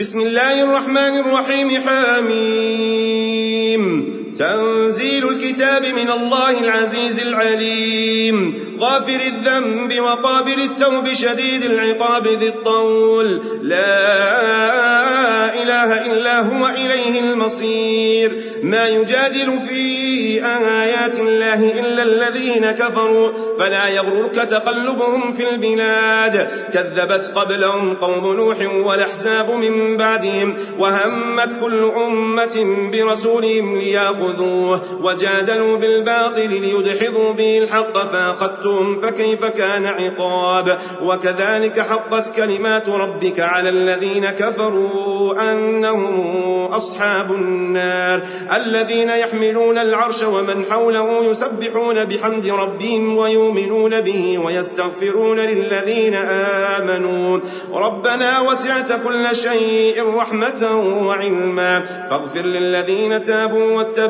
بسم الله الرحمن الرحيم حاميم. تنزيل الكتاب من الله العزيز العليم. غافر الذنب وقابل التوب شديد العقاب ذي الطول. لا إله إلا هو إليه المصير. ما يجادل في آيات الله إلا الذين كفروا. فلا يغررك تقلبهم في البلاد. كذبت قبلهم قوم نوح والأحزاب من بعدهم. وهمت كل أمة برسولهم ليأخذوه وجادلوا بالباطل ليدحضوا به الحق فأخذتهم فكيف كان عقاب وكذلك حقت كلمات ربك على الذين كفروا أنهم أصحاب النار الذين يحملون العرش ومن حوله يسبحون بحمد ربهم ويؤمنون به ويستغفرون للذين آمنوا ربنا وسعت كل شيء رحمة وعلما فاغفر للذين تابوا واتبعوا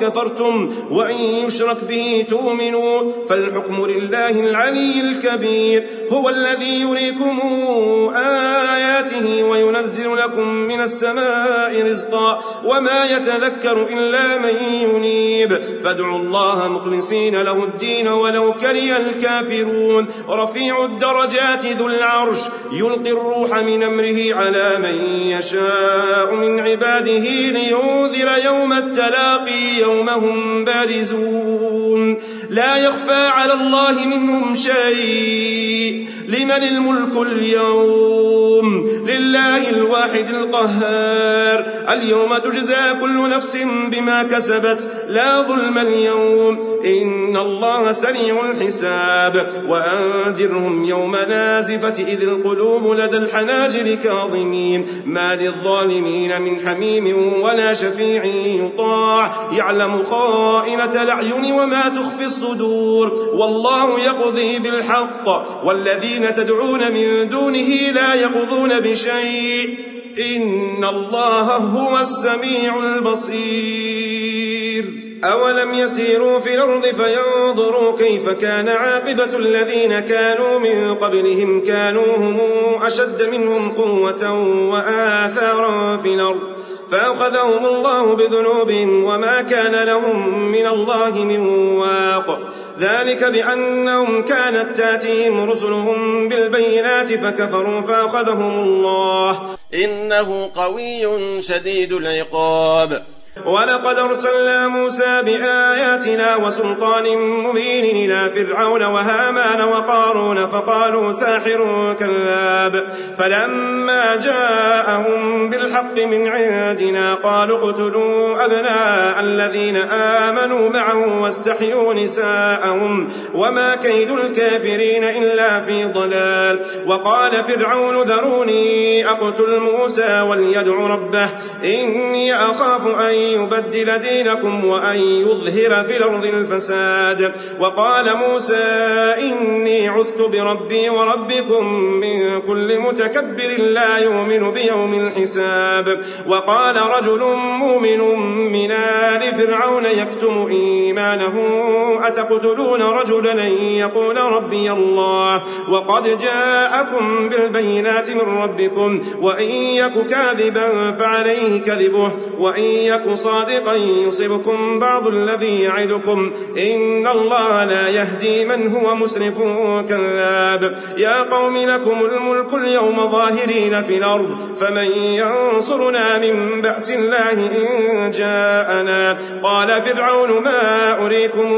كفرتم وإن يشرك به تؤمنوا فالحكم لله العلي الكبير هو الذي يريكم آياته وينزل لكم من السماء رزقا وما يتذكر إلا من ينيب فادعوا الله مخلصين له الدين ولو كره الكافرون رفيع الدرجات ذو العرش يلقي الروح من أمره على من يشاء من عباده لينذر يوم التلاقي يوم هم بارزون. لا يخفى على الله منهم شيء. لمن الملك اليوم؟ لله الواحد القهار. اليوم تجزى كل نفس بما كسبت. لا ظلم اليوم. إن الله سريع الحساب. وأنذرهم يوم نازفة إذ القلوب لدى الحناجر كاظمين. ما للظالمين من حميم ولا شفيع يطاع. يعلم خائنة الأعين وما تخفي الصدور. والله يقضي بالحق. والذين تدعون من دونه لا يقضون بشيء. إن الله هو السميع البصير. أولم يسيروا في الأرض فينظروا كيف كان عاقبة الذين كانوا من قبلهم. كانوا هم أشد منهم قوة وآثارا في الأرض. فأخذهم الله بذنوبهم وما كان لهم من الله من واق. ذلك بأنهم كانت تأتيهم رسلهم بالبينات فكفروا فأخذهم الله. إنه قوي شديد العقاب. ولقد أرسلنا موسى بآياتنا وسلطان مبين إلى فرعون وهامان وقارون فقالوا ساحر كذاب فلما جاءهم بالحق من عندنا قالوا اقتلوا أبناء الذين آمنوا معه واستحيوا نساءهم وما كيد الكافرين إلا في ضلال وقال فرعون ذروني أقتل موسى وليدع ربه إني أخاف أن يبدل دينكم وأن يظهر في الأرض الفساد. وقال موسى إني عذت بربي وربكم من كل متكبر لا يؤمن بيوم الحساب. وقال رجل مؤمن من آل فرعون يكتم إيمانه أتقتلون رجلا يقول ربي الله؟ وقد جاءكم بالبينات من ربكم وإن يك كاذبا فعليه كذبه وإن يك صادقا يصبكم بعض الذي يعدكم. إن الله لا يهدي من هو مسرف كذاب يا قوم لكم الملك اليوم ظاهرين في الأرض. فمن ينصرنا من بأس الله إن جاءنا. قال فرعون ما أريكم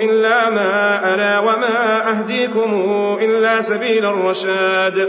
إلا ما أرى وما أهديكم إلا سبيل الرشاد.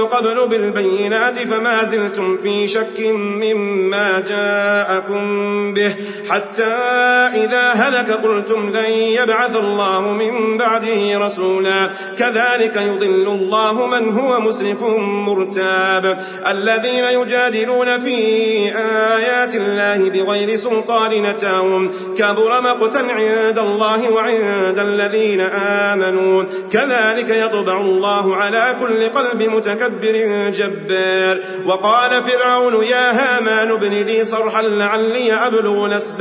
قبل بالبينات فما زلتم في شك مما جاءكم به. حتى إذا هلك قلتم لن يبعث الله من بعده رسولا. كذلك يضل الله من هو مسرف مرتاب. الذين يجادلون في آيات الله بغير سلطان نتاهم. كبر مقتا عند الله وعند الذين آمنوا. كذلك يطبع الله على كل قلب متكبر جبار. وقال فرعون يا هامان ابن لي صرحا لعلي أبلغ الأسباب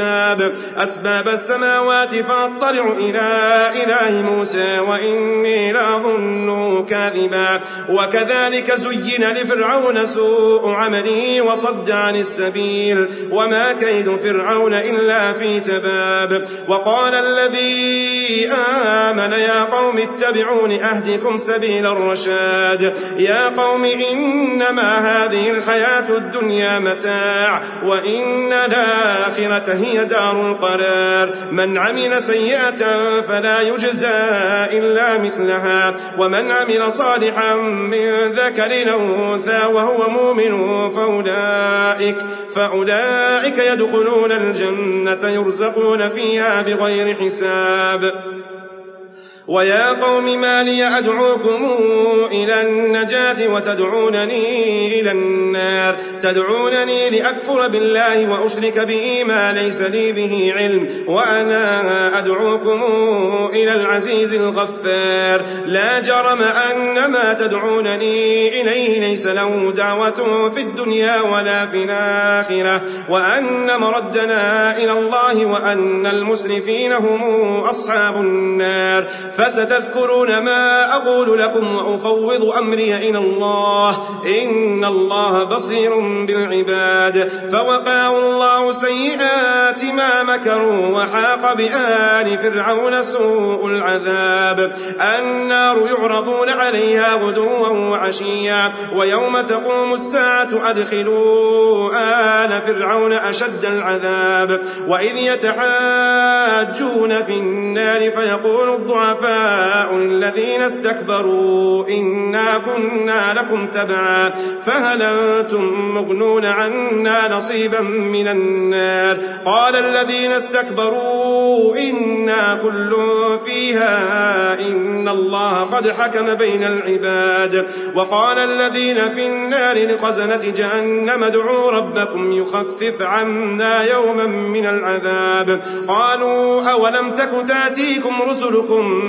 أسباب السماوات فأطلع إلى إله موسى وإني لأظنه كاذبا. وكذلك زين لفرعون سوء عمله وصد عن السبيل. وما كيد فرعون إلا في تباب. وقال الذي آمن يا قوم اتبعون أهدكم سبيل الرشاد. يا قوم إنما هذه الحياة الدنيا متاع. وإن الآخرة هي دار القرار. من عمل سيئة فلا يجزى إلا مثلها. ومن عمل صالحا من ذكر أنثى وهو مؤمن فأولئك فأولئك يدخلون الجنة يرزقون فيها بغير حساب. ويا قوم ما لي أدعوكم إلى النجاة وتدعونني إلى النار. تدعونني لأكفر بالله وأشرك به ما ليس لي به علم. وأنا أدعوكم إلى العزيز الغفار. لا جرم أن ما تدعونني إليه ليس له دعوة في الدنيا ولا في الآخرة. وأن مردنا إلى الله وأن المسرفين هم أصحاب النار. فستذكرون ما أقول لكم وأفوض أمري إلى الله. إن الله بصير بالعباد. فوقاه الله سيئات ما مكروا وحاق بآل فرعون سوء العذاب. النار يعرضون عليها غدوا وعشيا. ويوم تقوم الساعة أدخلوا آل فرعون أشد العذاب. وإذ يتحاجون في النار فيقول الضعفاء للذين استكبروا إنا كنا لكم تبعا فهل أنتم مغنون عنا نصيبا من النار قال الذين استكبروا إنا كل فيها إن الله قد حكم بين العباد وقال الذين في النار لخزنة جهنم ادعوا ربكم يخفف عنا يوما من العذاب قالوا أولم تك تاتيكم رسلكم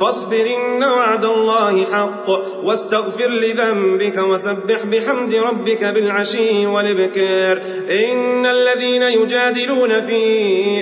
فاصبر إن وعد الله حق واستغفر لذنبك وسبح بحمد ربك بالعشي والإبكار. إن الذين يجادلون في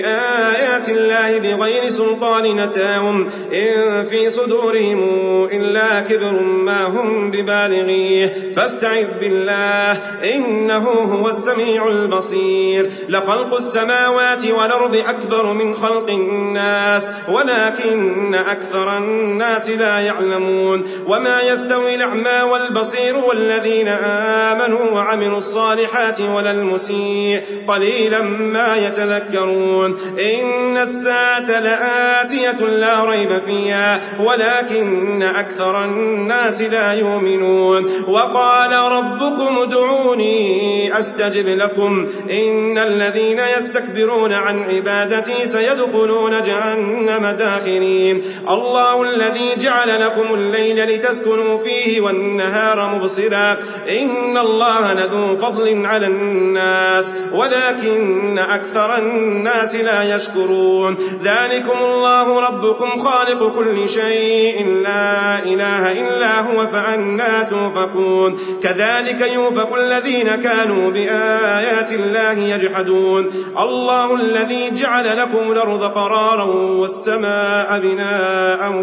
آيات الله بغير سلطان نتاهم إن في صدورهم إلا كبر ما هم ببالغيه. فاستعذ بالله الله إنه هو السميع البصير. لخلق السماوات والأرض أكبر من خلق الناس ولكن أكثر الناس لا يعلمون وما يستوي الأعمى والبصير والذين آمنوا وعملوا الصالحات ولا المسيء قليلا ما يتذكرون إن الساعة لآتية لا ريب فيها ولكن أكثر الناس لا يؤمنون وقال ربكم ادعوني أستجب لكم إن الذين يستكبرون عن عبادتي سيدخلون جهنم داخرين الله الذي جعل لكم الليل لتسكنوا فيه والنهار مبصرا. إن الله لذو فضل على الناس ولكن أكثر الناس لا يشكرون. ذلكم الله ربكم خالق كل شيء لا إله إلا هو فأنا توفكون. كذلك يوفك الذين كانوا بآيات الله يجحدون. الله الذي جعل لكم الأرض قرارا والسماء بناء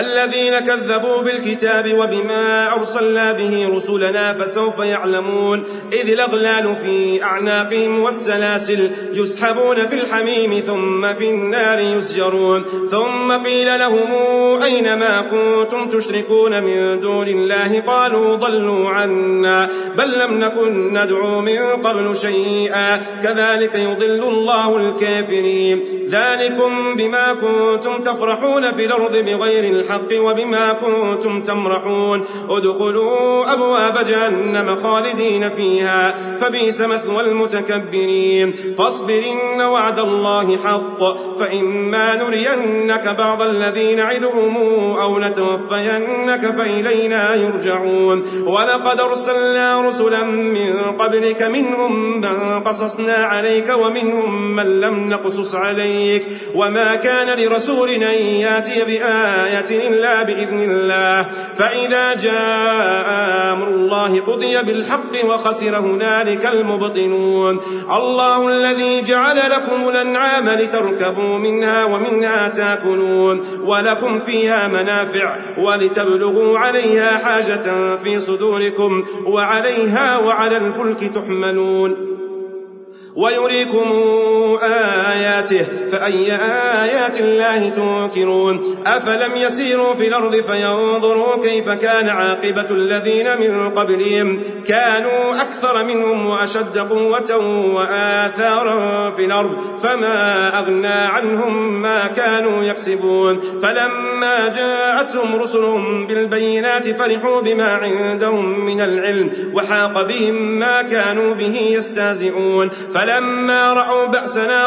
الذين كذبوا بالكتاب وبما أرسلنا به رسلنا فسوف يعلمون إذ الأغلال في أعناقهم والسلاسل يسحبون في الحميم ثم في النار يسجرون ثم قيل لهم أين ما كنتم تشركون من دون الله قالوا ضلوا عنا بل لم نكن ندعو من قبل شيئا كذلك يضل الله الكافرين ذلكم بما كنتم تفرحون في الأرض بغير الحق وبما كنتم تمرحون. ادخلوا أبواب جهنم خالدين فيها فبئس مثوى المتكبرين. فاصبر إن وعد الله حق فإما نرينك بعض الذي نعدهم أو نتوفينك فإلينا يرجعون. ولقد أرسلنا رسلا من قبلك منهم من قصصنا عليك ومنهم من لم نقصص عليك. وما كان لرسول أن يأتي بآية إلا بإذن الله. فإذا جاء أمر الله قضي بالحق وخسر هنالك المبطنون. الله الذي جعل لكم الأنعام لتركبوا منها ومنها تأكلون. ولكم فيها منافع ولتبلغوا عليها حاجة في صدوركم وعليها وعلى الفلك تحملون. ويريكم آياته فأي آيات الله تنكرون أفلم يسيروا في الأرض فينظروا كيف كان عاقبة الذين من قبلهم؟ كانوا أكثر منهم وأشد قوة وآثارا في الأرض فما أغنى عنهم ما كانوا يكسبون. فلما جاءتهم رسلهم بالبينات فرحوا بما عندهم من العلم وحاق بهم ما كانوا به يستهزئون. فلما رأوا بأسنا